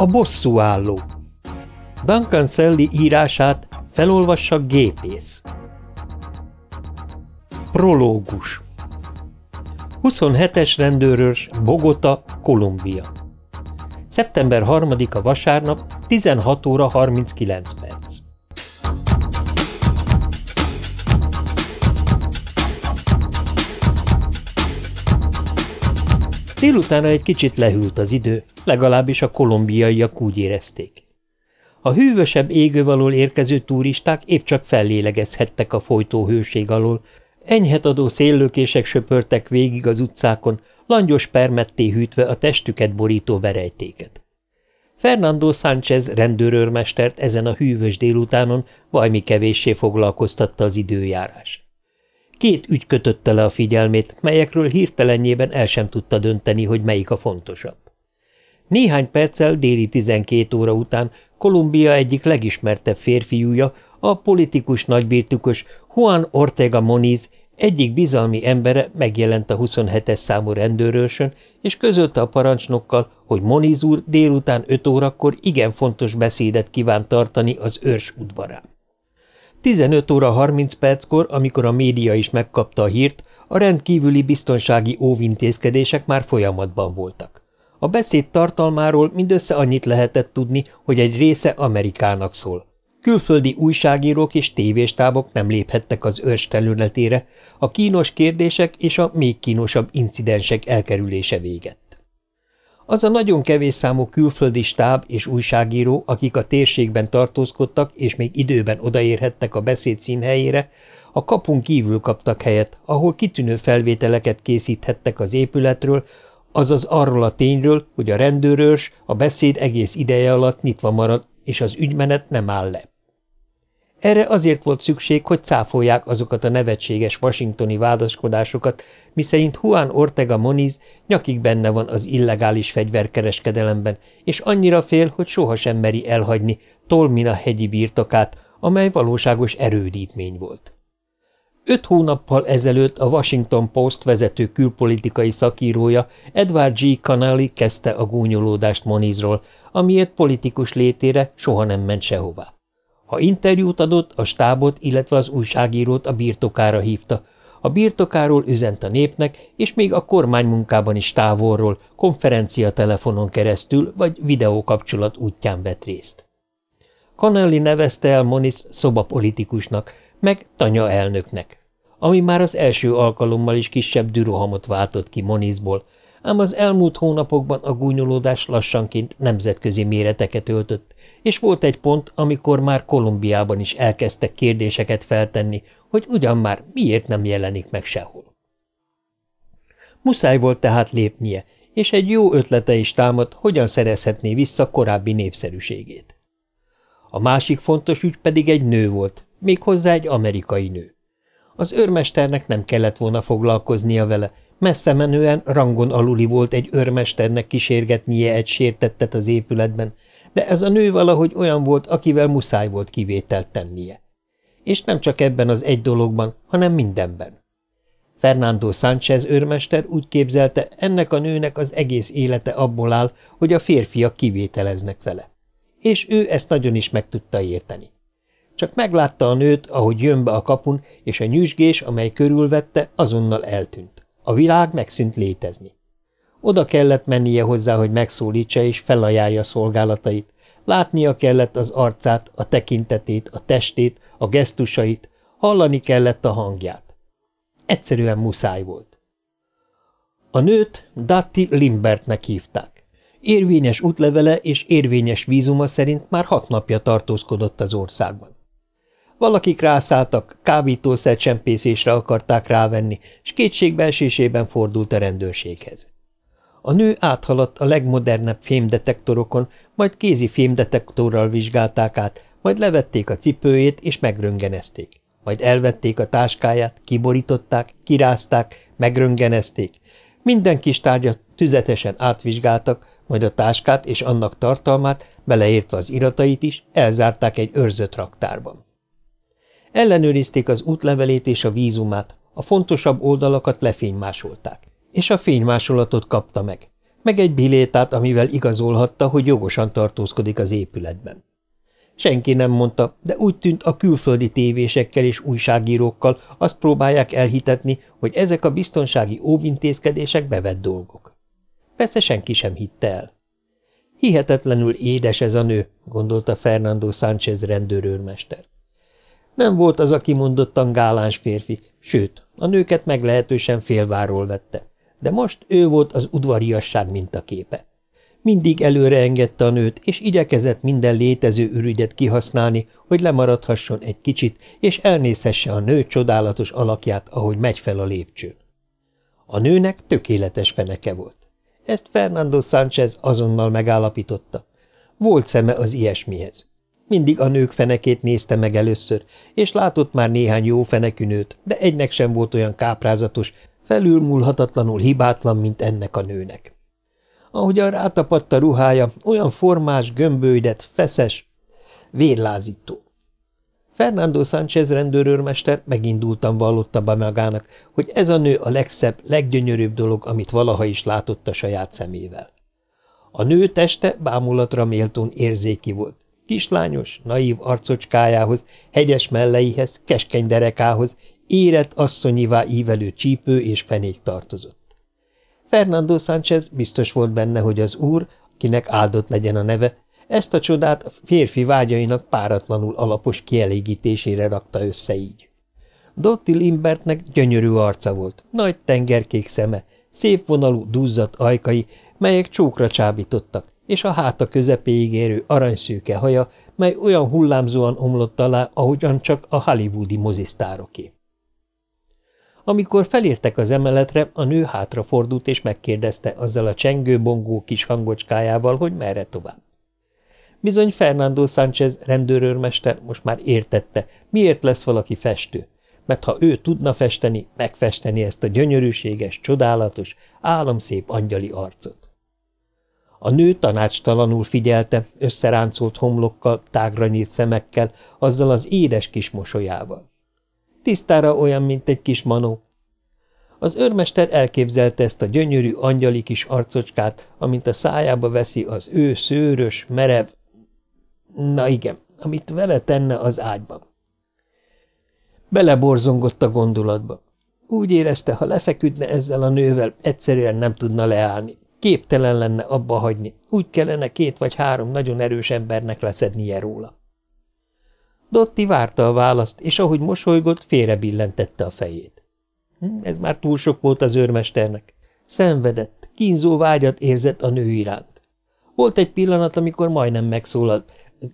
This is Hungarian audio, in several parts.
A bosszúálló Duncan Sally írását felolvassa gépész. Prológus 27-es rendőrös, Bogota, Kolumbia. Szeptember 3-a vasárnap, 16 óra 39 perc. Délutána egy kicsit lehűlt az idő, legalábbis a kolumbiaiak úgy érezték. A hűvösebb égő alól érkező turisták épp csak fellélegezhettek a folytó hőség alól, enyhet adó széllőkések söpörtek végig az utcákon, langyos permetté hűtve a testüket borító verejtéket. Fernando Sánchez rendőrőrmestert ezen a hűvös délutánon valami kevéssé foglalkoztatta az időjárás. Két ügy kötötte le a figyelmét, melyekről hirtelenjében el sem tudta dönteni, hogy melyik a fontosabb. Néhány perccel déli 12 óra után Kolumbia egyik legismertebb férfiúja, a politikus nagybirtukos Juan Ortega Moniz egyik bizalmi embere megjelent a 27-es számú rendőrősön, és közölte a parancsnokkal, hogy Moniz úr délután 5 órakor igen fontos beszédet kíván tartani az őrs udvarán. 15 óra 30 perckor, amikor a média is megkapta a hírt, a rendkívüli biztonsági óvintézkedések már folyamatban voltak. A beszéd tartalmáról mindössze annyit lehetett tudni, hogy egy része Amerikának szól. Külföldi újságírók és tévéstábok nem léphettek az őrs területére, a kínos kérdések és a még kínosabb incidensek elkerülése véget. Az a nagyon kevés számú külföldi stáb és újságíró, akik a térségben tartózkodtak és még időben odaérhettek a beszéd színhelyére, a kapun kívül kaptak helyet, ahol kitűnő felvételeket készíthettek az épületről, azaz arról a tényről, hogy a rendőrőrs a beszéd egész ideje alatt nyitva marad, és az ügymenet nem áll le. Erre azért volt szükség, hogy cáfolják azokat a nevetséges washingtoni vádaskodásokat, miszerint Juan Ortega Moniz nyakig benne van az illegális fegyverkereskedelemben, és annyira fél, hogy sohasem meri elhagyni Tolmina hegyi birtokát, amely valóságos erődítmény volt. Öt hónappal ezelőtt a Washington Post vezető külpolitikai szakírója Edward G. Connelly kezdte a gúnyolódást Monizról, amiért politikus létére soha nem ment sehová. Ha interjút adott, a stábot, illetve az újságírót a birtokára hívta, a birtokáról üzent a népnek, és még a kormánymunkában is távolról, konferencia telefonon keresztül vagy videókapcsolat útján vett részt. Connelly nevezte el Monis szobapolitikusnak, meg tanya elnöknek, ami már az első alkalommal is kisebb dürohamot váltott ki Monisból, ám az elmúlt hónapokban a gúnyolódás lassanként nemzetközi méreteket öltött, és volt egy pont, amikor már Kolumbiában is elkezdtek kérdéseket feltenni, hogy ugyan már miért nem jelenik meg sehol. Muszáj volt tehát lépnie, és egy jó ötlete is támadt, hogyan szerezhetné vissza korábbi népszerűségét. A másik fontos ügy pedig egy nő volt, méghozzá egy amerikai nő. Az őrmesternek nem kellett volna foglalkoznia vele, Messze menően rangon aluli volt egy őrmesternek kísérgetnie egy sértettet az épületben, de ez a nő valahogy olyan volt, akivel muszáj volt kivételt tennie. És nem csak ebben az egy dologban, hanem mindenben. Fernando Sánchez őrmester úgy képzelte, ennek a nőnek az egész élete abból áll, hogy a férfiak kivételeznek vele. És ő ezt nagyon is meg tudta érteni. Csak meglátta a nőt, ahogy jön be a kapun, és a nyüzsgés, amely körülvette, azonnal eltűnt. A világ megszűnt létezni. Oda kellett mennie hozzá, hogy megszólítsa és felajánlja szolgálatait. Látnia kellett az arcát, a tekintetét, a testét, a gesztusait, hallani kellett a hangját. Egyszerűen muszáj volt. A nőt Datti Limbertnek hívták. Érvényes útlevele és érvényes vízuma szerint már hat napja tartózkodott az országban. Valakik rászálltak, kábítószer csempészésre akarták rávenni, és kétségbeesésében fordult a rendőrséghez. A nő áthaladt a legmodernebb fémdetektorokon, majd kézi fémdetektorral vizsgálták át, majd levették a cipőjét és megröngenezték. Majd elvették a táskáját, kiborították, kirázták, megröngenezték. Minden kis tárgyat tüzetesen átvizsgáltak, majd a táskát és annak tartalmát, beleértve az iratait is, elzárták egy őrzött raktárban. Ellenőrizték az útlevelét és a vízumát, a fontosabb oldalakat lefénymásolták, és a fénymásolatot kapta meg. meg egy bilétát, amivel igazolhatta, hogy jogosan tartózkodik az épületben. Senki nem mondta, de úgy tűnt a külföldi tévésekkel és újságírókkal azt próbálják elhitetni, hogy ezek a biztonsági óvintézkedések bevett dolgok. Persze senki sem hitte el. Hihetetlenül édes ez a nő, gondolta Fernando Sánchez rendőrőrmester. Nem volt az a kimondottan gáláns férfi, sőt, a nőket meglehetősen félváról vette, de most ő volt az udvariasság mintaképe. Mindig előre engedte a nőt, és igyekezett minden létező ürügyet kihasználni, hogy lemaradhasson egy kicsit, és elnézhesse a nő csodálatos alakját, ahogy megy fel a lépcsőn. A nőnek tökéletes feneke volt. Ezt Fernando Sánchez azonnal megállapította. Volt szeme az ilyesmihez. Mindig a nők fenekét nézte meg először, és látott már néhány jó fenekű de egynek sem volt olyan káprázatos, felülmúlhatatlanul hibátlan, mint ennek a nőnek. Ahogyan rátapadt a ruhája, olyan formás, gömbölydett, feszes, vérlázító. Fernando Sánchez rendőrőrmester megindultan vallotta be magának, hogy ez a nő a legszebb, leggyönyörűbb dolog, amit valaha is látott a saját szemével. A nő teste bámulatra méltón érzéki volt. Kislányos, naív arcocskájához, hegyes melleihez, keskeny derekához, érett asszonyivá ívelő csípő és fenék tartozott. Fernando Sánchez biztos volt benne, hogy az úr, kinek áldott legyen a neve, ezt a csodát férfi vágyainak páratlanul alapos kielégítésére rakta össze így. Dotti Limbertnek gyönyörű arca volt, nagy tengerkék szeme, szép vonalú, duzzadt ajkai, melyek csókra csábítottak, és a háta közepéig érő aranyszőke haja, mely olyan hullámzóan omlott alá, ahogyan csak a hollywoodi mozisztároké. Amikor felértek az emeletre, a nő hátrafordult és megkérdezte azzal a csengő-bongó kis hangocskájával, hogy merre tovább. Bizony Fernando Sánchez rendőrőrmester most már értette, miért lesz valaki festő, mert ha ő tudna festeni, megfesteni ezt a gyönyörűséges, csodálatos, álomszép angyali arcot. A nő tanácstalanul figyelte, összeráncolt homlokkal, tágra nyílt szemekkel, azzal az édes kis mosolyával. Tisztára olyan, mint egy kis manó. Az őrmester elképzelte ezt a gyönyörű angyali kis arcocskát, amint a szájába veszi az ő szőrös, merev, Na igen, amit vele tenne az ágyban. Beleborzongott a gondolatba. Úgy érezte, ha lefeküdne ezzel a nővel, egyszerűen nem tudna leállni. Képtelen lenne abba hagyni. Úgy kellene két vagy három nagyon erős embernek leszednie róla. Dotti várta a választ, és ahogy mosolygott, félrebillentette a fejét. Hm, ez már túl sok volt az őrmesternek. Szenvedett, kínzó vágyat érzett a nő iránt. Volt egy pillanat, amikor majdnem megszólalt,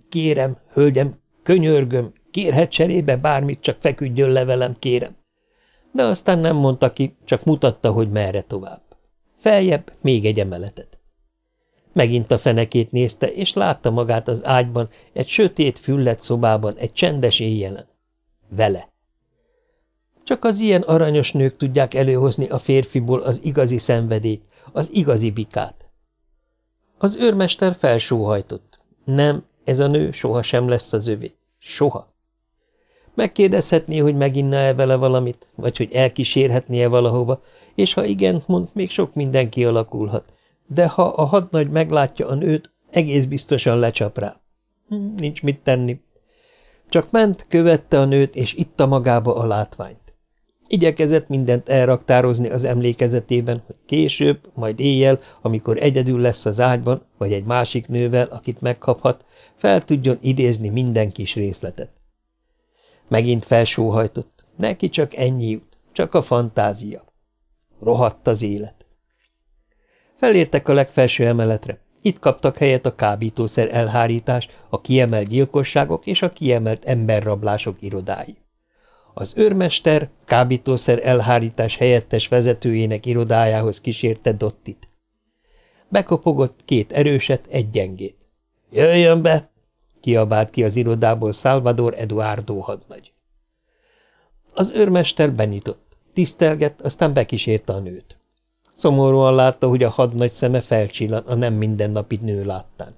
Kérem, hölgyem, könyörgöm, kérhet cserébe bármit, csak feküdjön le velem, kérem. De aztán nem mondta ki, csak mutatta, hogy merre tovább. Feljebb még egy emeletet. Megint a fenekét nézte, és látta magát az ágyban, egy sötét, füllet szobában, egy csendes éjjelen. Vele. Csak az ilyen aranyos nők tudják előhozni a férfiból az igazi szenvedét, az igazi bikát. Az őrmester felsóhajtott. Nem, ez a nő soha sem lesz az övé. Soha. Megkérdezhetné, hogy meginna-e vele valamit, vagy hogy elkísérhetnie valahova, és ha igen, mond, még sok minden kialakulhat. De ha a hadnagy meglátja a nőt, egész biztosan lecsap rá. Hm, nincs mit tenni. Csak ment, követte a nőt, és itta magába a látványt. Igyekezett mindent elraktározni az emlékezetében, hogy később, majd éjjel, amikor egyedül lesz az ágyban, vagy egy másik nővel, akit megkaphat, fel tudjon idézni minden kis részletet. Megint felsóhajtott. Neki csak ennyi jut, csak a fantázia. Rohadt az élet. Felértek a legfelső emeletre. Itt kaptak helyet a kábítószer elhárítás, a kiemelt gyilkosságok és a kiemelt emberrablások irodái. Az őrmester kábítószer elhárítás helyettes vezetőjének irodájához kísérte Dottit. Bekopogott két erőset, egy gyengét. – Jöjjön be! – kiabált ki az irodából Salvador Eduardo hadnagy. Az őrmester benyitott, tisztelgett, aztán bekísérte a nőt. Szomorúan látta, hogy a hadnagy szeme felcsillan a nem mindennapi nő láttán.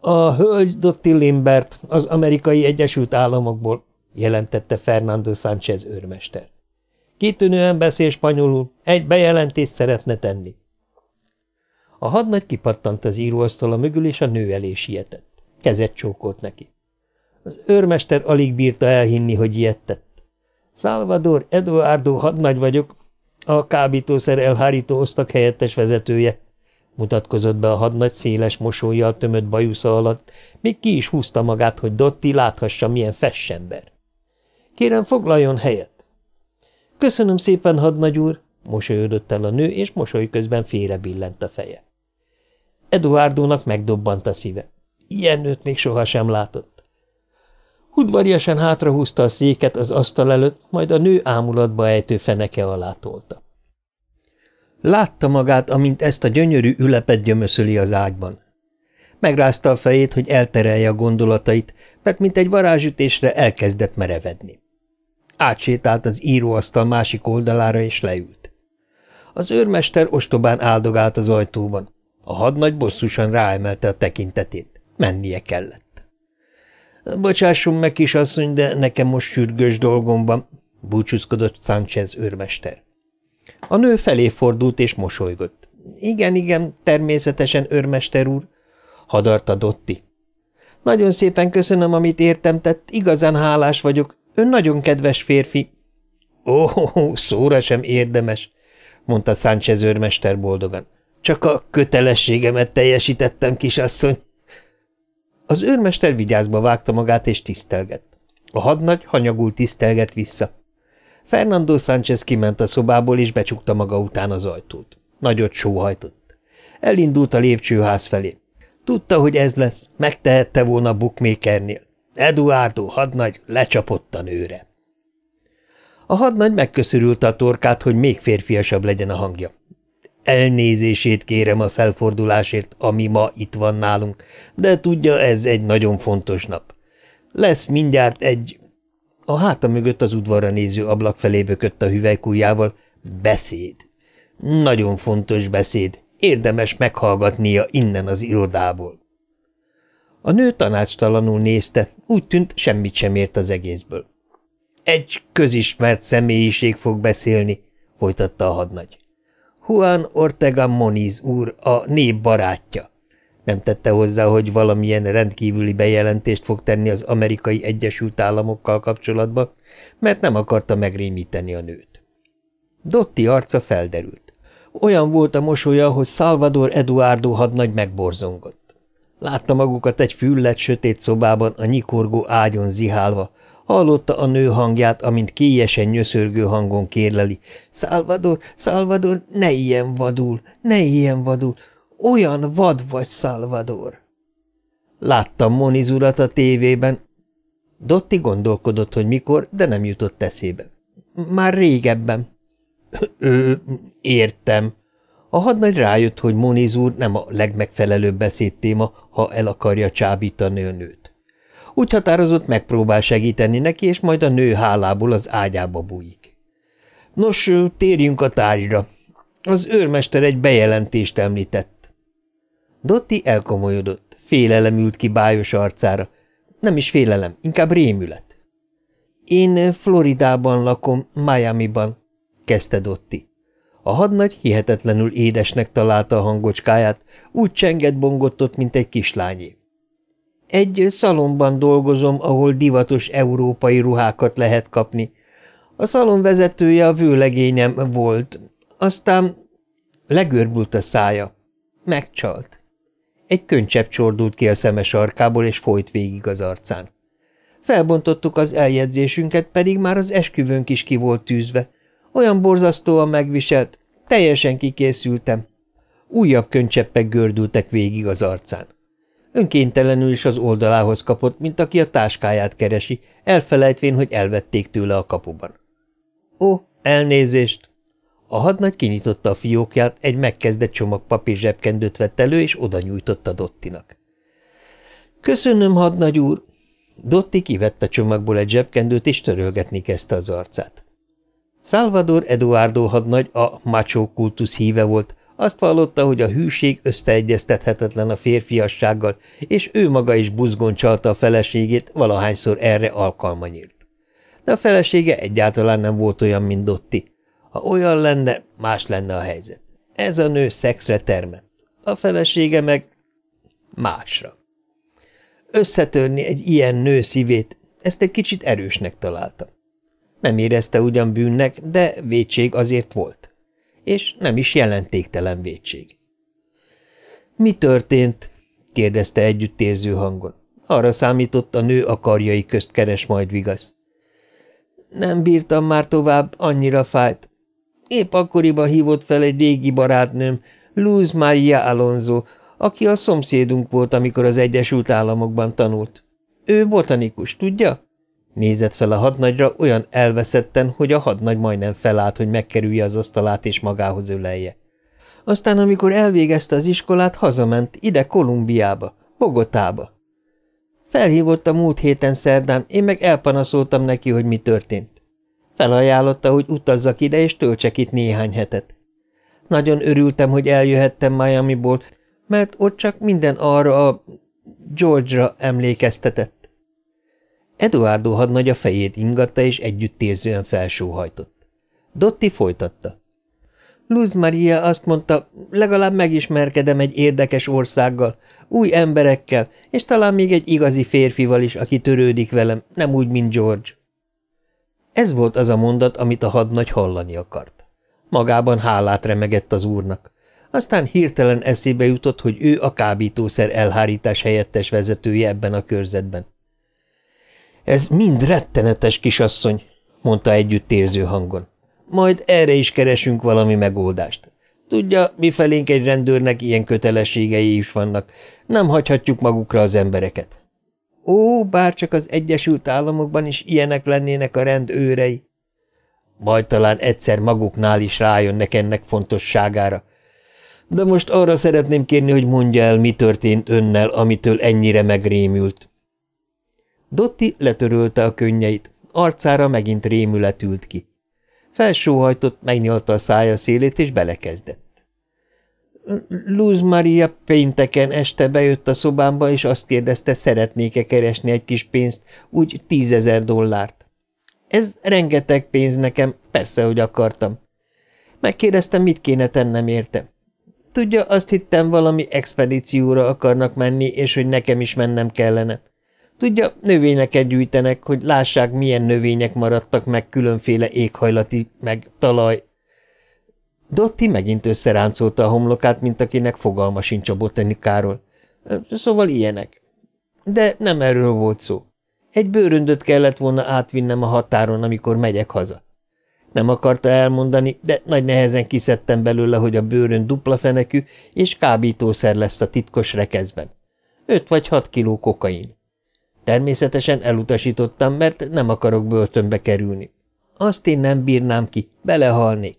A hölgy Dotti Limbert az amerikai Egyesült Államokból jelentette Fernando Sánchez őrmester. Kitűnően beszél spanyolul, egy bejelentést szeretne tenni. A hadnagy kipattant az íróasztala mögül, és a nő elé sietett. Kezet csókolt neki. Az őrmester alig bírta elhinni, hogy ilyet tett. Salvador Eduardo hadnagy vagyok, a kábítószer elhárító osztak helyettes vezetője, mutatkozott be a hadnagy széles mosolyjal tömött bajusza alatt, még ki is húzta magát, hogy Dotti láthassa, milyen fessember. Kérem, foglaljon helyet. Köszönöm szépen, hadnagy úr, mosolyodott el a nő, és mosoly közben félre billent a feje. Eduardónak megdobbant a szíve. Ilyen nőt még sohasem látott. Udvariasan hátrahúzta a széket az asztal előtt, majd a nő ámulatba ejtő feneke alá tolta. Látta magát, amint ezt a gyönyörű ülepet gyömöszöli az ágyban. Megrázta a fejét, hogy elterelje a gondolatait, mert mint egy varázsütésre elkezdett merevedni. Átsétált az íróasztal másik oldalára, és leült. Az őrmester ostobán áldogált az ajtóban. A hadnagy bosszusan ráemelte a tekintetét. Mennie kellett. – Bocsásson meg, kisasszony, de nekem most sürgős dolgom van – búcsúzkodott Sánchez őrmester. A nő felé fordult és mosolygott. – Igen, igen, természetesen, őrmester úr – hadarta Dotti. – Nagyon szépen köszönöm, amit értem tett, igazán hálás vagyok, ön nagyon kedves férfi. – Ó, szóra sem érdemes – mondta Sánchez őrmester boldogan. – Csak a kötelességemet teljesítettem, kisasszony. Az őrmester vigyázba vágta magát és tisztelgett. A hadnagy hanyagul tisztelgett vissza. Fernando Sánchez kiment a szobából, és becsukta maga után az ajtót. Nagyot sóhajtott. Elindult a lépcsőház felé. Tudta, hogy ez lesz, megtehette volna Bookmakernél. Eduardo hadnagy lecsapott a nőre. A hadnagy megköszörülte a torkát, hogy még férfiasabb legyen a hangja. Elnézését kérem a felfordulásért, ami ma itt van nálunk, de tudja, ez egy nagyon fontos nap. Lesz mindjárt egy a háta mögött az udvarra néző ablak felé bökött a hüvelykújjával. Beszéd. Nagyon fontos beszéd. Érdemes meghallgatnia innen az irodából. A nő tanácstalanul nézte, úgy tűnt, semmit sem ért az egészből. Egy közismert személyiség fog beszélni, folytatta a hadnagy. Juan Ortega Moniz úr, a nép barátja. Nem tette hozzá, hogy valamilyen rendkívüli bejelentést fog tenni az amerikai Egyesült Államokkal kapcsolatban, mert nem akarta megrémíteni a nőt. Dotti arca felderült. Olyan volt a mosolya, hogy Salvador Eduardo hadnagy megborzongott. Látta magukat egy füllet sötét szobában a nyikorgó ágyon zihálva, hallotta a nő hangját, amint kélyesen nyöszörgő hangon kérleli. – Salvador, Salvador, ne ilyen vadul, ne ilyen vadul, olyan vad vagy, Salvador! Láttam Moniz urat a tévében. Dotti gondolkodott, hogy mikor, de nem jutott eszébe. Már régebben. Ő, értem. A hadnagy rájött, hogy Moniz úr nem a legmegfelelőbb beszédtéma, ha el akarja csábítani a nőt. Úgy határozott, megpróbál segíteni neki, és majd a nő hálából az ágyába bújik. Nos, térjünk a tárgyra. Az őrmester egy bejelentést említett. Dotti elkomolyodott, félelem ült ki bájos arcára. Nem is félelem, inkább rémület. Én Floridában lakom, Miami-ban, kezdte Dotti. A hadnagy hihetetlenül édesnek találta a hangocskáját, úgy csenget bongottott, mint egy kislányé. Egy szalomban dolgozom, ahol divatos európai ruhákat lehet kapni. A szalon vezetője a vőlegényem volt. Aztán legörbült a szája. Megcsalt. Egy könycsepp csordult ki a szeme sarkából, és folyt végig az arcán. Felbontottuk az eljegyzésünket, pedig már az esküvőnk is ki volt tűzve. Olyan borzasztóan megviselt, teljesen kikészültem. Újabb könycseppek gördültek végig az arcán. Önkéntelenül is az oldalához kapott, mint aki a táskáját keresi, elfelejtvén, hogy elvették tőle a kapuban. Ó, elnézést! A hadnagy kinyitotta a fiókját, egy megkezdett csomag papír zsebkendőt vett elő, és oda nyújtotta Dottinak. – Köszönöm, hadnagy úr! Dotti kivette csomagból egy zsebkendőt, és törölgetni kezdte az arcát. Salvador Eduardo hadnagy a macho kultusz híve volt, azt vallotta, hogy a hűség összeegyeztethetetlen a férfiassággal, és ő maga is buzgón csalta a feleségét, valahányszor erre alkalma nyílt. De a felesége egyáltalán nem volt olyan, mint Dotti. Ha olyan lenne, más lenne a helyzet. Ez a nő szexre termett. a felesége meg másra. Összetörni egy ilyen nő szívét, ezt egy kicsit erősnek találta. Nem érezte ugyan bűnnek, de vétség azért volt. És nem is jelentéktelen vétség. – Mi történt? – kérdezte együttérző hangon. Arra számított, a nő a karjai közt keres majd vigaszt. Nem bírtam már tovább, annyira fájt. Épp akkoriban hívott fel egy régi barátnőm, Luz Maria Alonso, aki a szomszédunk volt, amikor az Egyesült Államokban tanult. Ő botanikus, tudja? Nézett fel a hadnagyra olyan elveszetten, hogy a hadnagy majdnem felállt, hogy megkerülje az asztalát és magához ölelje. Aztán, amikor elvégezte az iskolát, hazament, ide Kolumbiába, Bogotába. Felhívott a múlt héten szerdán, én meg elpanaszoltam neki, hogy mi történt. Felajánlotta, hogy utazzak ide, és töltsek itt néhány hetet. Nagyon örültem, hogy eljöhettem Miami-ból, mert ott csak minden arra a George-ra emlékeztetett. Eduardo hadnagy a fejét ingatta, és együttérzően felsóhajtott. Dotti folytatta. Luz Maria azt mondta, legalább megismerkedem egy érdekes országgal, új emberekkel, és talán még egy igazi férfival is, aki törődik velem, nem úgy, mint George. Ez volt az a mondat, amit a hadnagy hallani akart. Magában hálát remegett az úrnak. Aztán hirtelen eszébe jutott, hogy ő a kábítószer elhárítás helyettes vezetője ebben a körzetben. Ez mind rettenetes kisasszony, mondta együttérző hangon. Majd erre is keresünk valami megoldást. Tudja, mi felénk egy rendőrnek ilyen kötelességei is vannak. Nem hagyhatjuk magukra az embereket. Ó, bárcsak az Egyesült Államokban is ilyenek lennének a rend őrei. Majd talán egyszer maguknál is rájönnek ennek fontosságára. De most arra szeretném kérni, hogy mondja el, mi történt önnel, amitől ennyire megrémült. Dotti letörölte a könnyeit, arcára megint rémület ült ki. Felsóhajtott, megnyalta a szája szélét, és belekezdett. Luz Maria pénteken este bejött a szobámba, és azt kérdezte, szeretnék-e keresni egy kis pénzt, úgy tízezer dollárt. Ez rengeteg pénz nekem, persze, hogy akartam. Megkérdeztem, mit kéne tennem érte. Tudja, azt hittem, valami expedícióra akarnak menni, és hogy nekem is mennem kellene. Tudja, növényeket gyűjtenek, hogy lássák, milyen növények maradtak meg különféle éghajlati, meg talaj. Dotti megint összeráncolta a homlokát, mint akinek fogalma sincs a botanikáról. Szóval ilyenek. De nem erről volt szó. Egy bőröndöt kellett volna átvinnem a határon, amikor megyek haza. Nem akarta elmondani, de nagy nehezen kiszedtem belőle, hogy a bőrön dupla fenekű, és kábítószer lesz a titkos rekeszben. Öt vagy hat kiló kokain. Természetesen elutasítottam, mert nem akarok börtönbe kerülni. Azt én nem bírnám ki, belehalnék.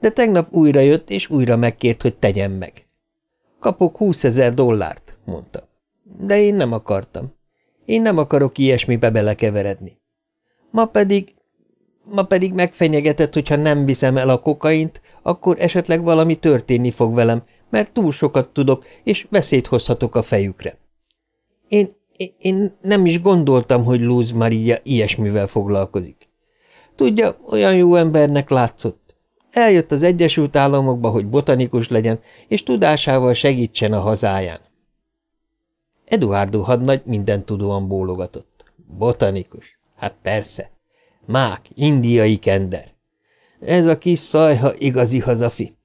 De tegnap újra jött, és újra megkért, hogy tegyem meg. Kapok húszezer dollárt, mondta. De én nem akartam. Én nem akarok ilyesmibe belekeveredni. Ma pedig, ma pedig megfenyegetett, hogyha nem viszem el a kokaint, akkor esetleg valami történni fog velem, mert túl sokat tudok, és veszélyt hozhatok a fejükre. Én én nem is gondoltam, hogy Luz Maria ilyesmivel foglalkozik. Tudja, olyan jó embernek látszott. Eljött az Egyesült Államokba, hogy botanikus legyen, és tudásával segítsen a hazáján. Eduardo hadnagy minden tudóan bólogatott. Botanikus? Hát persze. Mák, indiai kender. Ez a kis szajha igazi hazafi.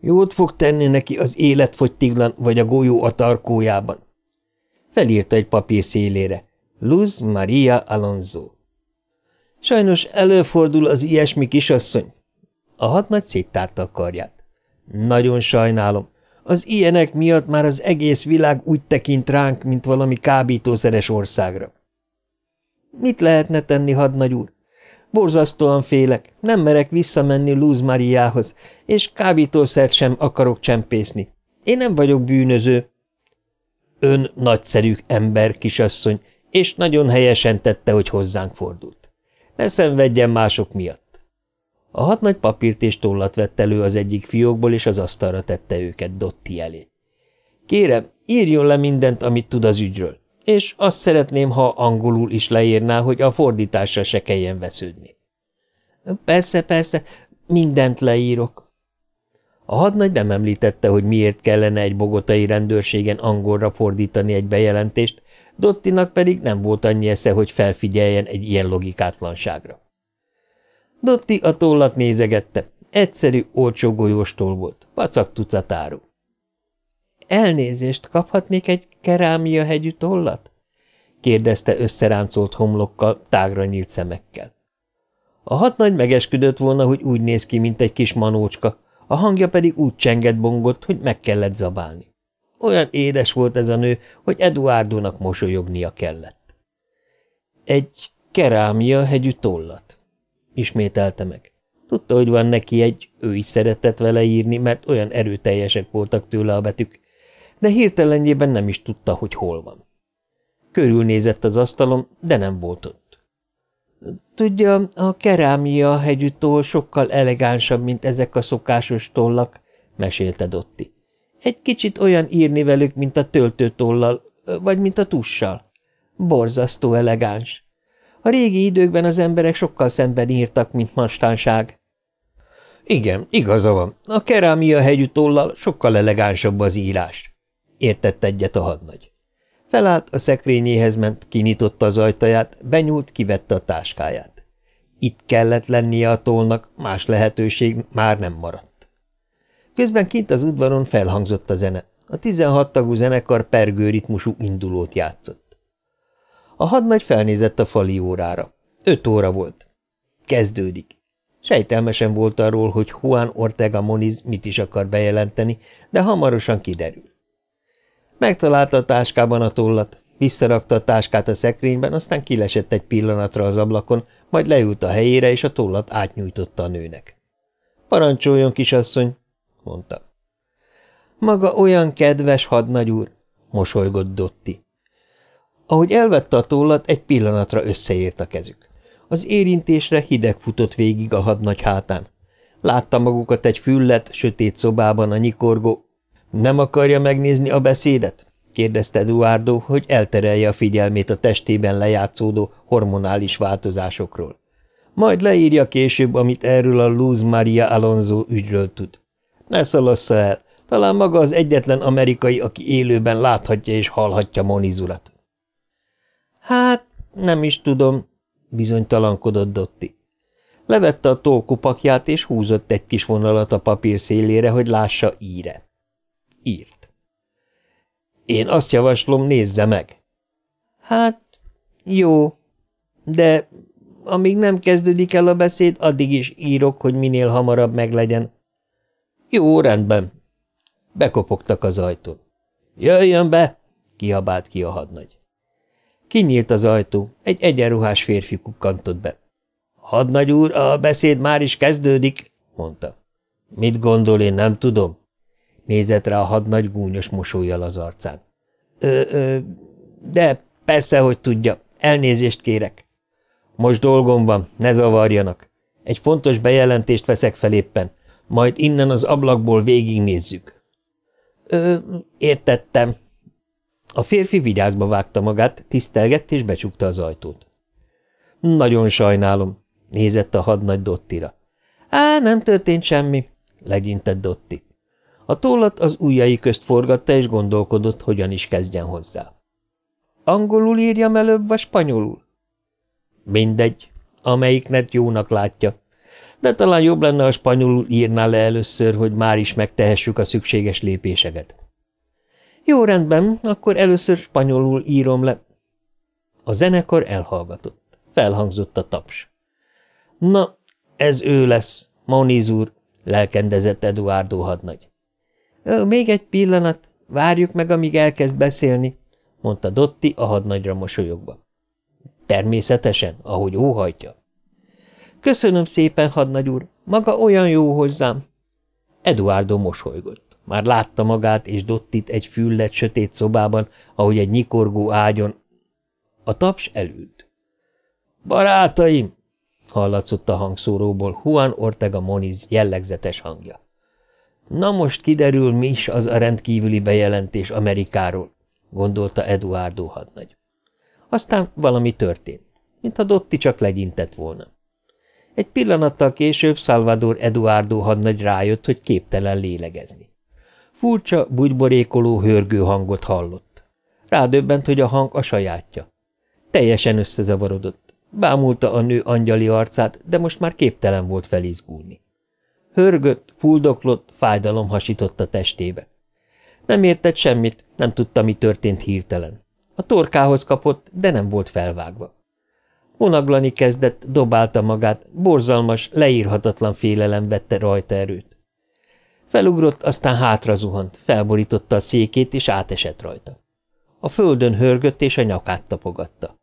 Jót fog tenni neki az életfogytiglan vagy a golyó a tarkójában. Felírta egy papír szélére. Luz Maria Alonso. Sajnos előfordul az ilyesmi kisasszony. A hadnagy széttárta a karját. Nagyon sajnálom. Az ilyenek miatt már az egész világ úgy tekint ránk, mint valami kábítószeres országra. Mit lehetne tenni, hadnagy úr? Borzasztóan félek, nem merek visszamenni Luz Mariához, és kábítószert sem akarok csempészni. Én nem vagyok bűnöző. Ön nagyszerű ember, kisasszony, és nagyon helyesen tette, hogy hozzánk fordult. Ne szenvedjen mások miatt. A hat nagy papírt és tollat vett elő az egyik fiókból, és az asztalra tette őket Dotti elé. Kérem, írjon le mindent, amit tud az ügyről, és azt szeretném, ha angolul is leírná, hogy a fordításra se kelljen vesződni. Persze, persze, mindent leírok. A hadnagy nem említette, hogy miért kellene egy bogotai rendőrségen angolra fordítani egy bejelentést, Dottinak pedig nem volt annyi esze, hogy felfigyeljen egy ilyen logikátlanságra. Dotti a tollat nézegette. Egyszerű, olcsó golyóstól volt, pacak tucatáru. Elnézést, kaphatnék egy kerámia hegyű tollat? kérdezte összeráncolt homlokkal, tágra nyílt szemekkel. A hadnagy megesküdött volna, hogy úgy néz ki, mint egy kis manócska, a hangja pedig úgy csengett bongott, hogy meg kellett zabálni. Olyan édes volt ez a nő, hogy Eduárdónak mosolyognia kellett. Egy kerámia hegyű tollat, ismételte meg. Tudta, hogy van neki egy, ő is szeretett vele írni, mert olyan erőteljesek voltak tőle a betűk, de hirtelenjében nem is tudta, hogy hol van. Körülnézett az asztalon, de nem volt ott. Tudja, a kerámia hegyű sokkal elegánsabb, mint ezek a szokásos tollak, mesélte Dotti. Egy kicsit olyan írni velük, mint a töltőtollal, vagy mint a tussal. Borzasztó elegáns. A régi időkben az emberek sokkal szemben írtak, mint mastánság. Igen, igaza van. A kerámia hegyű sokkal elegánsabb az írás. Értett egyet a hadnagy. Felállt, a szekrényéhez ment, kinyitotta az ajtaját, benyúlt, kivette a táskáját. Itt kellett lennie a tollnak, más lehetőség már nem maradt. Közben kint az udvaron felhangzott a zene. A 16 tagú zenekar pergő ritmusú indulót játszott. A hadnagy felnézett a fali órára. Öt óra volt. Kezdődik. Sejtelmesen volt arról, hogy Juan Ortega Moniz mit is akar bejelenteni, de hamarosan kiderül. Megtalálta a táskában a tollat, visszarakta a táskát a szekrényben, aztán kilesett egy pillanatra az ablakon, majd leült a helyére, és a tollat átnyújtotta a nőnek. – Parancsoljon, kisasszony! – mondta. – Maga olyan kedves, hadnagy úr! – mosolygott Dotti. Ahogy elvette a tollat, egy pillanatra összeért a kezük. Az érintésre hideg futott végig a hadnagy hátán. Látta magukat egy füllet, sötét szobában a nyikorgó, nem akarja megnézni a beszédet? kérdezte Eduardo, hogy elterelje a figyelmét a testében lejátszódó hormonális változásokról. Majd leírja később, amit erről a Luz Maria Alonso ügyről tud. Ne szalassza el, talán maga az egyetlen amerikai, aki élőben láthatja és hallhatja Monizurat. Hát, nem is tudom, bizonytalankodott Dotti. Levette a tolkupakját, és húzott egy kis vonalat a papír szélére, hogy lássa íre írt. Én azt javaslom, nézze meg. Hát, jó, de amíg nem kezdődik el a beszéd, addig is írok, hogy minél hamarabb meglegyen. Jó, rendben. Bekopogtak az ajtón. Jöjjön be! kiabált ki a hadnagy. Kinyílt az ajtó, egy egyenruhás férfi kukkantott be. Hadnagy úr, a beszéd már is kezdődik, mondta. Mit gondol, én nem tudom? Nézett rá a hadnagy gúnyos mosolyjal az arcán. Ö, ö, de persze, hogy tudja. Elnézést kérek. Most dolgom van, ne zavarjanak. Egy fontos bejelentést veszek fel éppen. Majd innen az ablakból végignézzük. Ö, értettem. A férfi vigyázba vágta magát, tisztelgett és becsukta az ajtót. Nagyon sajnálom, nézett a hadnagy Dottira. Á, nem történt semmi, legyintett Dotti. A tollat az ujjai közt forgatta, és gondolkodott, hogyan is kezdjen hozzá. Angolul írjam előbb, vagy spanyolul? Mindegy, amelyiknet jónak látja. De talán jobb lenne, a spanyolul írná le először, hogy már is megtehessük a szükséges lépéseket. Jó, rendben, akkor először spanyolul írom le. A zenekar elhallgatott. Felhangzott a taps. Na, ez ő lesz, Moniz úr, lelkendezett Eduardo hadnagy. Még egy pillanat, várjuk meg, amíg elkezd beszélni, mondta Dotti a hadnagyra mosolyogva. Természetesen, ahogy óhajtja. Köszönöm szépen, hadnagy úr, maga olyan jó hozzám. Eduardo mosolygott. Már látta magát és Dottit egy füllet sötét szobában, ahogy egy nyikorgó ágyon. A taps elült. Barátaim! hallatszott a hangszóróból Juan Ortega Moniz jellegzetes hangja. Na most kiderül, mi is az a rendkívüli bejelentés Amerikáról, gondolta Eduardo hadnagy. Aztán valami történt, mintha Dotti csak legyintett volna. Egy pillanattal később Salvador Eduardo hadnagy rájött, hogy képtelen lélegezni. Furcsa, bugyborékoló, hörgő hangot hallott. Rádöbbent, hogy a hang a sajátja. Teljesen összezavarodott. Bámulta a nő angyali arcát, de most már képtelen volt felizgulni. Hörgött, fuldoklott, fájdalom hasított a testébe. Nem értett semmit, nem tudta, mi történt hirtelen. A torkához kapott, de nem volt felvágva. Vonaglani kezdett, dobálta magát, borzalmas, leírhatatlan félelem vette rajta erőt. Felugrott, aztán hátra zuhant, felborította a székét, és átesett rajta. A földön hörgött, és a nyakát tapogatta.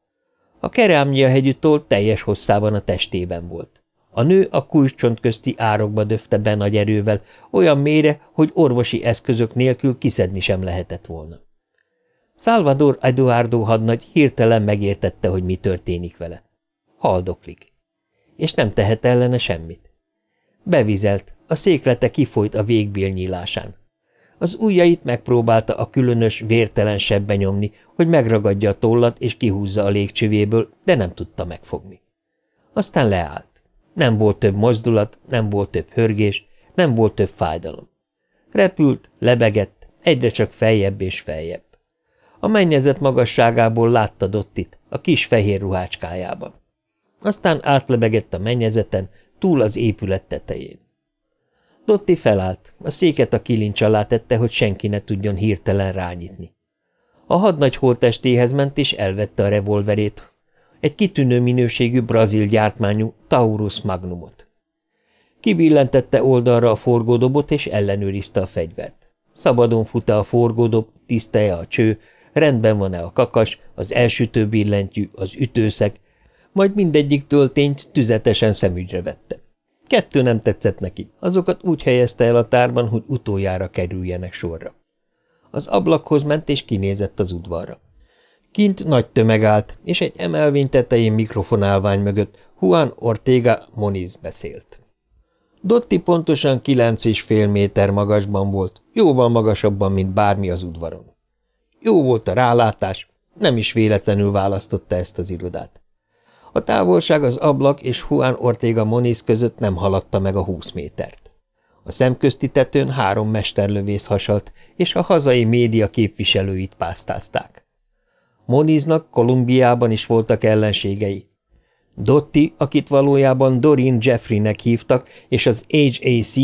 A kerámnia hegyű toll teljes hosszában a testében volt. A nő a kulcscsont közti árokba döfte be nagy erővel, olyan mélyre, hogy orvosi eszközök nélkül kiszedni sem lehetett volna. Salvador Eduardo hadnagy hirtelen megértette, hogy mi történik vele. Haldoklik. És nem tehet ellene semmit. Bevizelt, a széklete kifolyt a nyílásán. Az ujjait megpróbálta a különös, vértelen sebbe nyomni, hogy megragadja a tollat és kihúzza a légcsövéből, de nem tudta megfogni. Aztán leállt. Nem volt több mozdulat, nem volt több hörgés, nem volt több fájdalom. Repült, lebegett, egyre csak feljebb és feljebb. A mennyezet magasságából látta Dottit, a kis fehér ruhácskájában. Aztán átlebegett a mennyezeten, túl az épület tetején. Dotti felállt, a széket a kilincs alá tette, hogy senki ne tudjon hirtelen rányitni. A hadnagy holtestéhez ment és elvette a revolverét, egy kitűnő minőségű brazil gyártmányú Taurus Magnumot. Kibillentette oldalra a forgódobot és ellenőrizte a fegyvert. Szabadon fut-e a forgódob, tiszta-e a cső, rendben van-e a kakas, az elsütő billentyű, az ütőszeg, majd mindegyik töltényt tüzetesen szemügyre vette. Kettő nem tetszett neki, azokat úgy helyezte el a tárban, hogy utoljára kerüljenek sorra. Az ablakhoz ment és kinézett az udvarra. Kint nagy tömeg állt, és egy emelvény tetején mikrofonálvány mögött Juan Ortega Moniz beszélt. Dotti pontosan kilenc és fél méter magasban volt, jóval magasabban, mint bármi az udvaron. Jó volt a rálátás, nem is véletlenül választotta ezt az irodát. A távolság az ablak és Juan Ortega Moniz között nem haladta meg a húsz métert. A szemközti tetőn három mesterlövész hasalt, és a hazai média képviselőit pásztázták. Moniznak Kolumbiában is voltak ellenségei. Dotti, akit valójában Dorin Jeffreynek hívtak, és az HAC,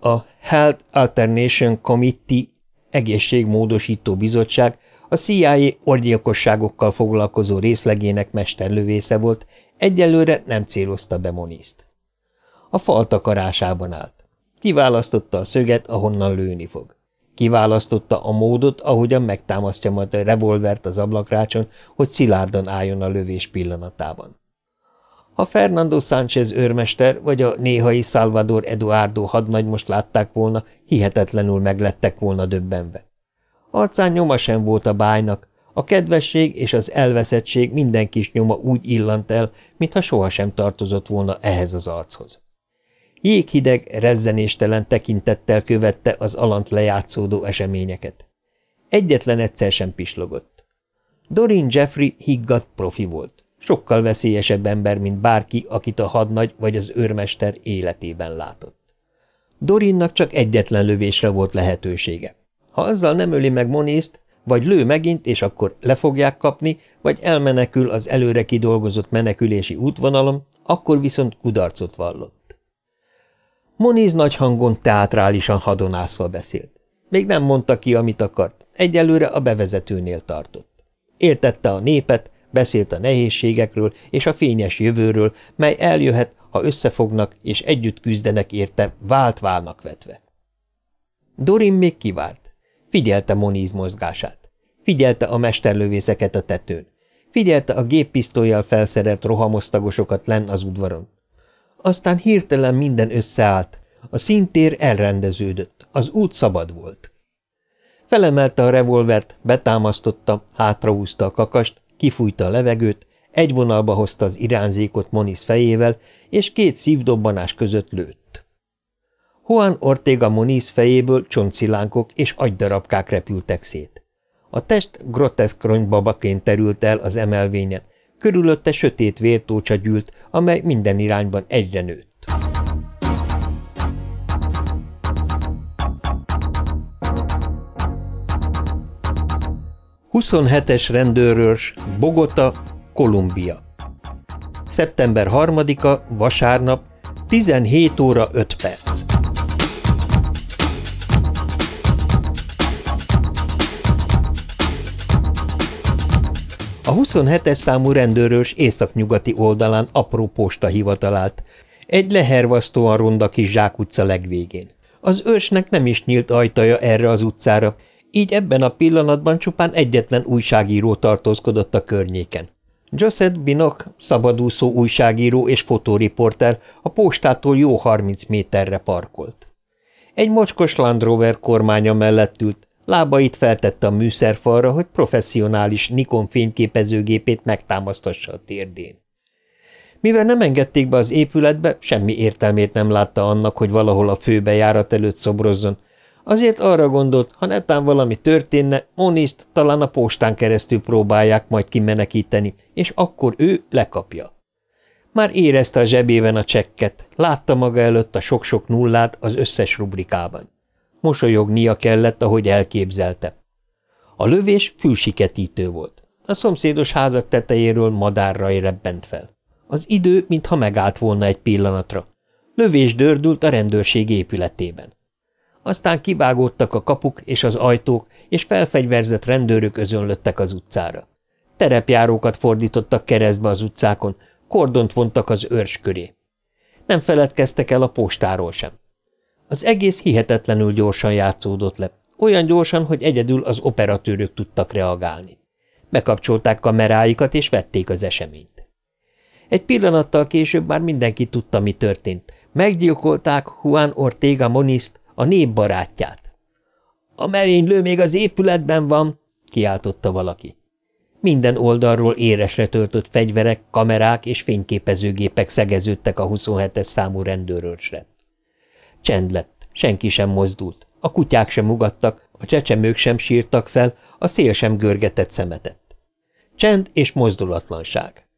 a Health Alternation Committee egészségmódosító bizottság a CIA orgyilkosságokkal foglalkozó részlegének mesterlövésze volt, egyelőre nem célozta be Monizt. A fal takarásában állt. Kiválasztotta a szöget, ahonnan lőni fog. Kiválasztotta a módot, ahogyan megtámasztja majd a revolvert az ablakrácson, hogy szilárdan álljon a lövés pillanatában. Ha Fernando Sánchez őrmester vagy a néhai Salvador Eduardo hadnagy most látták volna, hihetetlenül meglettek volna döbbenve. Arcán nyoma sem volt a bájnak, a kedvesség és az elveszettség minden kis nyoma úgy illant el, mintha sohasem tartozott volna ehhez az archoz. Jéghideg, rezzenéstelen tekintettel követte az alant lejátszódó eseményeket. Egyetlen egyszer sem pislogott. Dorin Jeffrey higgadt profi volt, sokkal veszélyesebb ember, mint bárki, akit a hadnagy vagy az őrmester életében látott. Dorinnak csak egyetlen lövésre volt lehetősége. Ha azzal nem öli meg Moniszt, vagy lő megint, és akkor le fogják kapni, vagy elmenekül az előre kidolgozott menekülési útvonalon, akkor viszont kudarcot vallott. Moniz nagy hangon teátrálisan hadonászva beszélt. Még nem mondta ki, amit akart, egyelőre a bevezetőnél tartott. Éltette a népet, beszélt a nehézségekről és a fényes jövőről, mely eljöhet, ha összefognak és együtt küzdenek érte, vált válnak vetve. Dorin még kivált. Figyelte Moniz mozgását. Figyelte a mesterlövészeket a tetőn. Figyelte a géppisztolyjal felszerelt rohamosztagosokat len az udvaron. Aztán hirtelen minden összeállt. A szintér elrendeződött. Az út szabad volt. Felemelte a revolvert, betámasztotta, hátrahúzta a kakast, kifújta a levegőt, egy vonalba hozta az irányzékot Moniz fejével, és két szívdobbanás között lőtt. Juan Ortega Moniz fejéből csontszilánkok és agydarabkák repültek szét. A test groteszk ronybabaként terült el az emelvényen, Körülötte sötét vértócsa gyűlt, amely minden irányban egyre nőtt. 27-es rendőrörs, Bogota, Kolumbia. Szeptember 3-a, vasárnap, 17 óra 5 perc. A 27-es számú rendőrös északnyugati oldalán apró postahivat egy lehervasztóan ronda kis zsákutca legvégén. Az ősnek nem is nyílt ajtaja erre az utcára, így ebben a pillanatban csupán egyetlen újságíró tartózkodott a környéken. Joseph Binok, szabadúszó újságíró és fotóriporter a postától jó 30 méterre parkolt. Egy mocskos Land Rover kormánya mellett ült, lábait feltette a műszerfalra, hogy professzionális Nikon fényképezőgépét megtámasztassa a térdén. Mivel nem engedték be az épületbe, semmi értelmét nem látta annak, hogy valahol a főbejárat előtt szobrozzon, Azért arra gondolt, ha netán valami történne, Moniszt talán a postán keresztül próbálják majd kimenekíteni, és akkor ő lekapja. Már érezte a zsebében a csekket, látta maga előtt a sok-sok nullát az összes rubrikában. Mosolyognia kellett, ahogy elképzelte. A lövés fülsiketítő volt. A szomszédos házak tetejéről madárra rebbent fel. Az idő, mintha megállt volna egy pillanatra. Lövés dördült a rendőrség épületében. Aztán kivágódtak a kapuk és az ajtók, és felfegyverzett rendőrök özönlöttek az utcára. Terepjárókat fordítottak keresztbe az utcákon, kordont vontak az őrs köré. Nem feledkeztek el a postáról sem. Az egész hihetetlenül gyorsan játszódott le, olyan gyorsan, hogy egyedül az operatőrök tudtak reagálni. Bekapcsolták kameráikat, és vették az eseményt. Egy pillanattal később már mindenki tudta, mi történt. Meggyilkolták Juan Ortega Moniszt, a nép barátját. A merénylő még az épületben van, kiáltotta valaki. Minden oldalról éresre töltött fegyverek, kamerák és fényképezőgépek szegeződtek a 27-es számú rendőrőrsre. Csend lett, senki sem mozdult, a kutyák sem ugattak, a csecsemők sem sírtak fel, a szél sem görgetett szemetett. Csend és mozdulatlanság.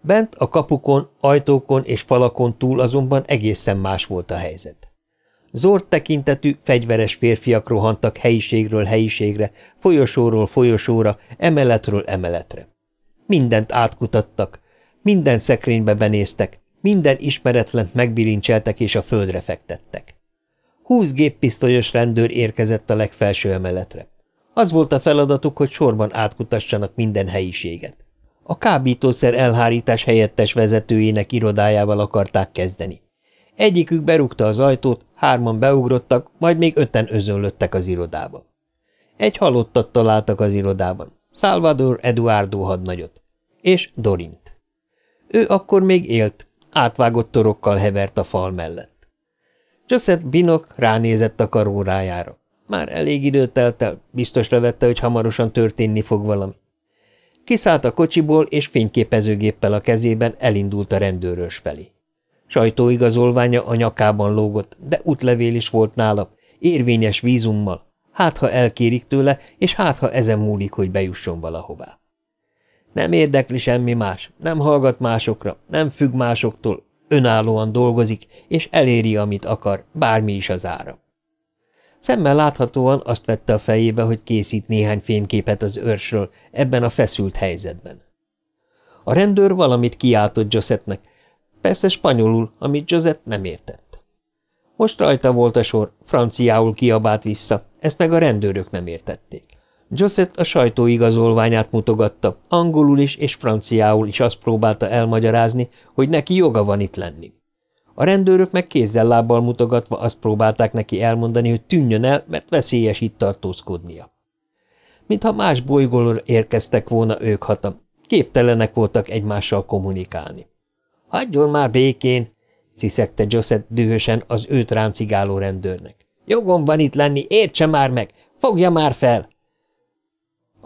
Bent a kapukon, ajtókon és falakon túl azonban egészen más volt a helyzet. Zord tekintetű, fegyveres férfiak rohantak helyiségről helyiségre, folyosóról folyosóra, emeletről emeletre. Mindent átkutattak, minden szekrénybe benéztek, minden ismeretlent megbilincseltek és a földre fektettek. Húsz géppisztolyos rendőr érkezett a legfelső emeletre. Az volt a feladatuk, hogy sorban átkutassanak minden helyiséget. A kábítószer elhárítás helyettes vezetőjének irodájával akarták kezdeni. Egyikük berúgta az ajtót, hárman beugrottak, majd még öten özönlöttek az irodába. Egy halottat találtak az irodában, Salvador Eduardo hadnagyot, és Dorint. Ő akkor még élt, átvágott torokkal hevert a fal mellett. Joseph Binok ránézett a karórájára. Már elég idő telt el, biztosra vette, hogy hamarosan történni fog valami. Kiszállt a kocsiból, és fényképezőgéppel a kezében elindult a rendőrös felé. Sajtóigazolványa a nyakában lógott, de útlevél is volt nála, érvényes vízummal. Hát, ha elkérik tőle, és hát, ha ezen múlik, hogy bejusson valahová. Nem érdekli semmi más, nem hallgat másokra, nem függ másoktól, önállóan dolgozik, és eléri, amit akar, bármi is az ára. Szemmel láthatóan azt vette a fejébe, hogy készít néhány fényképet az őrsről ebben a feszült helyzetben. A rendőr valamit kiáltott Josetnek, Persze spanyolul, amit Josette nem értett. Most rajta volt a sor, franciául kiabált vissza, ezt meg a rendőrök nem értették. Josette a sajtóigazolványát mutogatta, angolul is és franciául is azt próbálta elmagyarázni, hogy neki joga van itt lenni. A rendőrök meg kézzel-lábbal mutogatva azt próbálták neki elmondani, hogy tűnjön el, mert veszélyes itt tartózkodnia. Mintha más bolygóról érkeztek volna ők hatan, képtelenek voltak egymással kommunikálni. – Hagyjon már békén! – sziszegte Joseph dühösen az őt ráncigáló rendőrnek. – Jogom van itt lenni, értse már meg! Fogja már fel!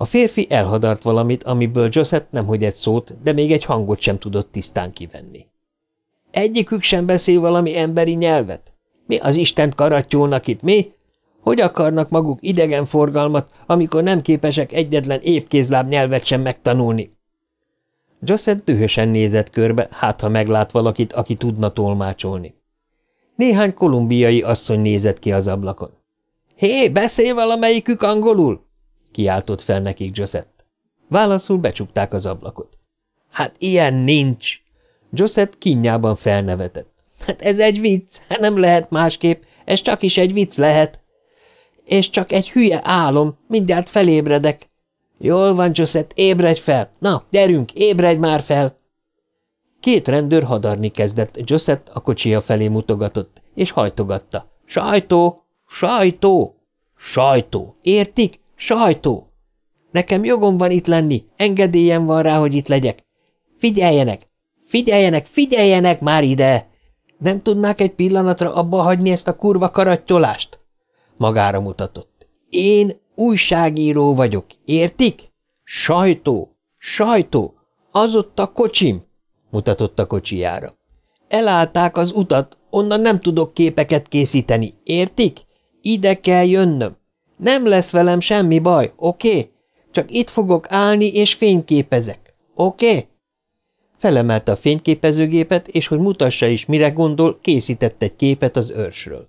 A férfi elhadart valamit, amiből Joseph nemhogy egy szót, de még egy hangot sem tudott tisztán kivenni. – Egyikük sem beszél valami emberi nyelvet? Mi az Istent karattyolnak itt, mi? Hogy akarnak maguk idegen forgalmat, amikor nem képesek egyetlen épkézláb nyelvet sem megtanulni? Josset dühösen nézett körbe, hát ha meglát valakit, aki tudna tolmácsolni. Néhány kolumbiai asszony nézett ki az ablakon. – Hé, beszél valamelyikük angolul? – kiáltott fel nekik Josett. Válaszul becsukták az ablakot. – Hát ilyen nincs! Josett kínjában felnevetett. – Hát ez egy vicc, hát nem lehet másképp, ez csak is egy vicc lehet. És csak egy hülye álom, mindjárt felébredek. Jól van, Josett, ébredj fel! Na, gyerünk, ébredj már fel! Két rendőr hadarni kezdett, Josett a kocsia felé mutogatott, és hajtogatta. Sajtó! Sajtó! Sajtó! Értik? Sajtó! Nekem jogom van itt lenni, engedélyem van rá, hogy itt legyek. Figyeljenek! Figyeljenek, figyeljenek már ide! Nem tudnák egy pillanatra abba hagyni ezt a kurva karattyolást? Magára mutatott. Én újságíró vagyok, értik? Sajtó! Sajtó! Az ott a kocsim! mutatott a kocsijára. Elállták az utat, onnan nem tudok képeket készíteni, értik? Ide kell jönnöm. Nem lesz velem semmi baj, oké? Csak itt fogok állni és fényképezek, oké? Okay? Felemelte a fényképezőgépet, és hogy mutassa is, mire gondol, készített egy képet az őrsről.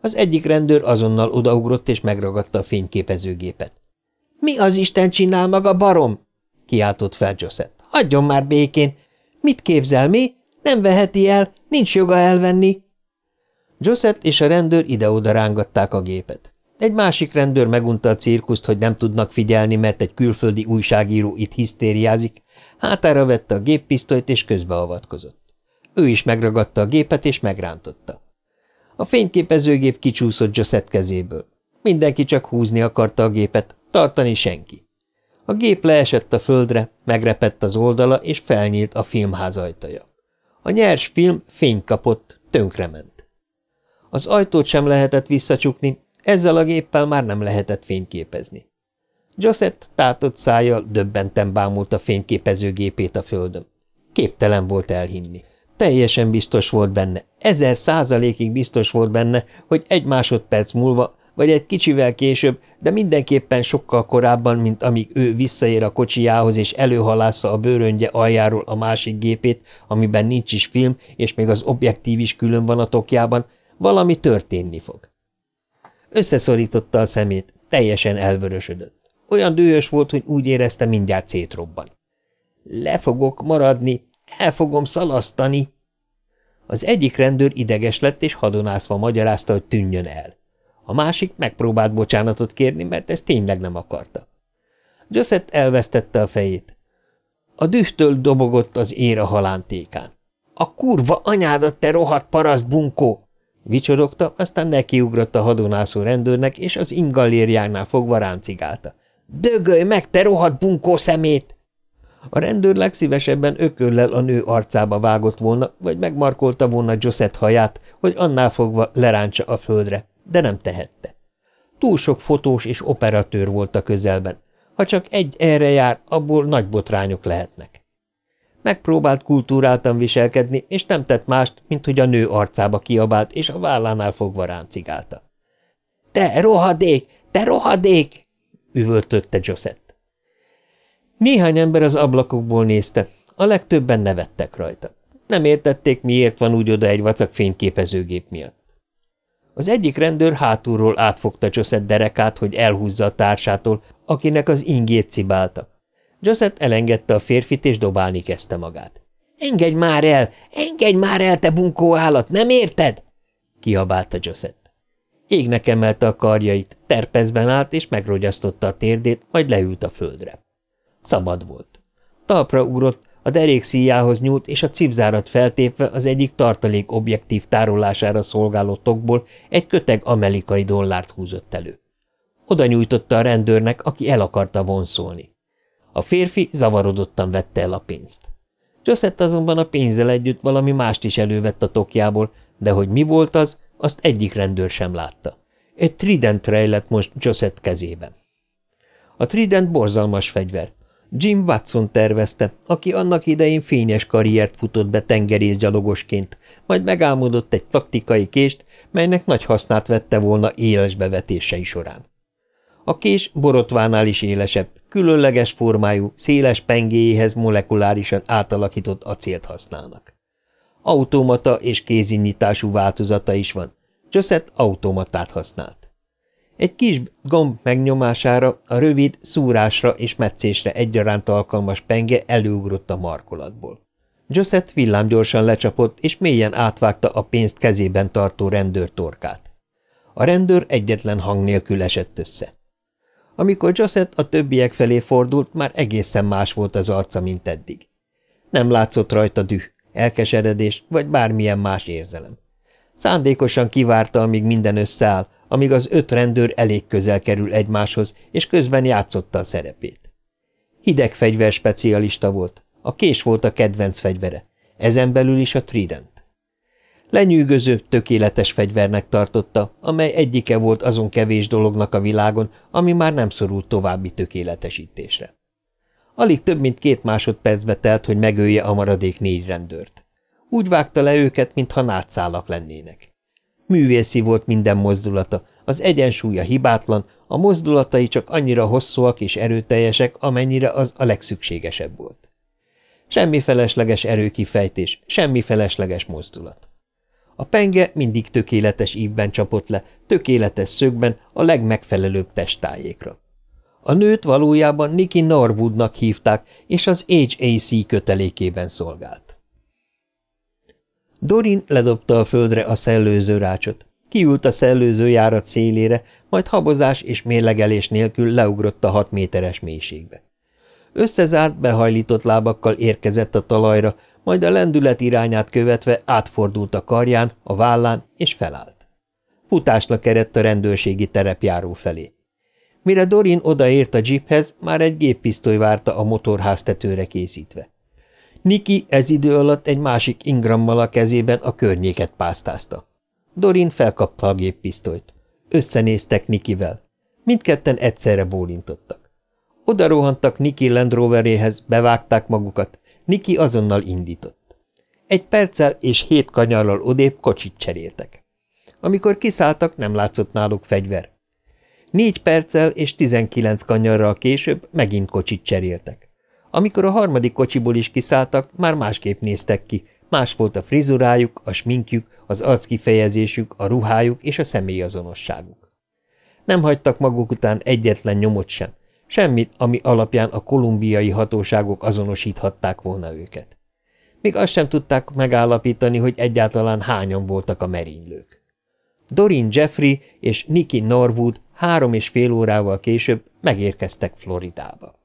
Az egyik rendőr azonnal odaugrott, és megragadta a fényképezőgépet. – Mi az Isten csinál maga, barom? – kiáltott fel Joseph. – Hagyjon már békén! Mit képzel, mi? Nem veheti el, nincs joga elvenni! Joseph és a rendőr ide-oda rángatták a gépet. Egy másik rendőr megunta a cirkuszt, hogy nem tudnak figyelni, mert egy külföldi újságíró itt hisztériázik, hátára vette a géppisztolyt és közbeavatkozott. Ő is megragadta a gépet és megrántotta. A fényképezőgép kicsúszott Josette kezéből. Mindenki csak húzni akarta a gépet, tartani senki. A gép leesett a földre, megrepett az oldala, és felnyílt a filmház ajtaja. A nyers film fény kapott, tönkrement. Az ajtót sem lehetett visszacsukni, ezzel a géppel már nem lehetett fényképezni. Josset tátott szájjal döbbenten bámult a fényképezőgépét a földön. Képtelen volt elhinni. Teljesen biztos volt benne, ezer százalékig biztos volt benne, hogy egy másodperc múlva, vagy egy kicsivel később, de mindenképpen sokkal korábban, mint amíg ő visszaér a kocsijához és előhalásza a bőröngye aljáról a másik gépét, amiben nincs is film, és még az objektív is külön van a tokjában, valami történni fog. Összeszorította a szemét, teljesen elvörösödött. Olyan dühös volt, hogy úgy érezte, mindjárt szétrobban. Le fogok maradni, el fogom szalasztani. Az egyik rendőr ideges lett, és hadonászva magyarázta, hogy tűnjön el. A másik megpróbált bocsánatot kérni, mert ezt tényleg nem akarta. Josset elvesztette a fejét. A dühtől dobogott az ér a halántékán. – A kurva anyádat, te rohadt paraszt bunkó! Vicsorogta, aztán nekiugrott a hadonászó rendőrnek, és az ingallérjánál fogva ráncigálta. – Dögölj meg, te rohadt bunkó szemét! A rendőr legszívesebben ököllel a nő arcába vágott volna, vagy megmarkolta volna Josette haját, hogy annál fogva leráncsa a földre, de nem tehette. Túl sok fotós és operatőr volt a közelben. Ha csak egy erre jár, abból nagy botrányok lehetnek. Megpróbált kultúráltan viselkedni, és nem tett mást, mint hogy a nő arcába kiabált, és a vállánál fogva ráncigálta. – Te rohadék! Te rohadék! – üvöltötte Josette. Néhány ember az ablakokból nézte, a legtöbben nevettek rajta. Nem értették, miért van úgy oda egy vacak fényképezőgép miatt. Az egyik rendőr hátulról átfogta Josette derekát, hogy elhúzza a társától, akinek az ingét cibálta. Josette elengedte a férfit, és dobálni kezdte magát. – Engedj már el! Engedj már el, te bunkó állat! Nem érted? – kiabálta Josette. Égnek emelte a karjait, terpezben állt, és megrogyasztotta a térdét, majd leült a földre. Szabad volt. Talpra ugrott, a derék szíjához nyúlt, és a cipzárat feltépve az egyik tartalék objektív tárolására szolgáló tokból egy köteg amerikai dollárt húzott elő. Oda nyújtotta a rendőrnek, aki el akarta vonszolni. A férfi zavarodottan vette el a pénzt. Josette azonban a pénzzel együtt valami mást is elővett a tokjából, de hogy mi volt az, azt egyik rendőr sem látta. Egy trident rejlett most Josette kezében. A trident borzalmas fegyver, Jim Watson tervezte, aki annak idején fényes karriert futott be tengerészgyalogosként, majd megálmodott egy taktikai kést, melynek nagy hasznát vette volna éles bevetései során. A kés borotvánál is élesebb, különleges formájú, széles pengéjéhez molekulárisan átalakított acélt használnak. Automata és kézinyitású változata is van. Josset automatát használt. Egy kis gomb megnyomására a rövid, szúrásra és meccésre egyaránt alkalmas penge előugrott a markolatból. Josset villámgyorsan lecsapott, és mélyen átvágta a pénzt kezében tartó rendőr torkát. A rendőr egyetlen hang nélkül esett össze. Amikor Josset a többiek felé fordult, már egészen más volt az arca, mint eddig. Nem látszott rajta düh, elkeseredés vagy bármilyen más érzelem. Szándékosan kivárta, amíg minden összeáll, amíg az öt rendőr elég közel kerül egymáshoz, és közben játszotta a szerepét. Hideg fegyver specialista volt, a kés volt a kedvenc fegyvere, ezen belül is a trident. Lenyűgöző, tökéletes fegyvernek tartotta, amely egyike volt azon kevés dolognak a világon, ami már nem szorult további tökéletesítésre. Alig több mint két másodpercbe telt, hogy megölje a maradék négy rendőrt. Úgy vágta le őket, mintha nátszálak lennének. Művészi volt minden mozdulata, az egyensúlya hibátlan, a mozdulatai csak annyira hosszúak és erőteljesek, amennyire az a legszükségesebb volt. Semmi felesleges erőkifejtés, semmi felesleges mozdulat. A penge mindig tökéletes ívben csapott le, tökéletes szögben, a legmegfelelőbb testájékra. A nőt valójában Nikki Norwoodnak hívták, és az HAC kötelékében szolgált. Dorin ledobta a földre a szellőző rácsot. Kiült a szellőző járat szélére, majd habozás és mérlegelés nélkül leugrott a hat méteres mélységbe. Összezárt, behajlított lábakkal érkezett a talajra, majd a lendület irányát követve átfordult a karján, a vállán, és felállt. Futásra kerett a rendőrségi terepjáró felé. Mire Dorin odaért a jeephez, már egy géppisztoly várta a motorház tetőre készítve. Niki ez idő alatt egy másik ingrammal a kezében a környéket pásztázta. Dorin felkapta a géppisztolyt. Összenéztek Nikivel. Mindketten egyszerre bólintottak. Oda rohantak Niki Land Roveréhez, bevágták magukat, Niki azonnal indított. Egy perccel és hét kanyarral odébb kocsit cseréltek. Amikor kiszálltak, nem látszott náluk fegyver. Négy perccel és tizenkilenc kanyarral később megint kocsit cseréltek. Amikor a harmadik kocsiból is kiszálltak, már másképp néztek ki, más volt a frizurájuk, a sminkjük, az arckifejezésük, a ruhájuk és a személyazonosságuk. Nem hagytak maguk után egyetlen nyomot sem, Semmit, ami alapján a kolumbiai hatóságok azonosíthatták volna őket. Még azt sem tudták megállapítani, hogy egyáltalán hányan voltak a merénylők. Dorin Jeffrey és Nikki Norwood három és fél órával később megérkeztek Floridába.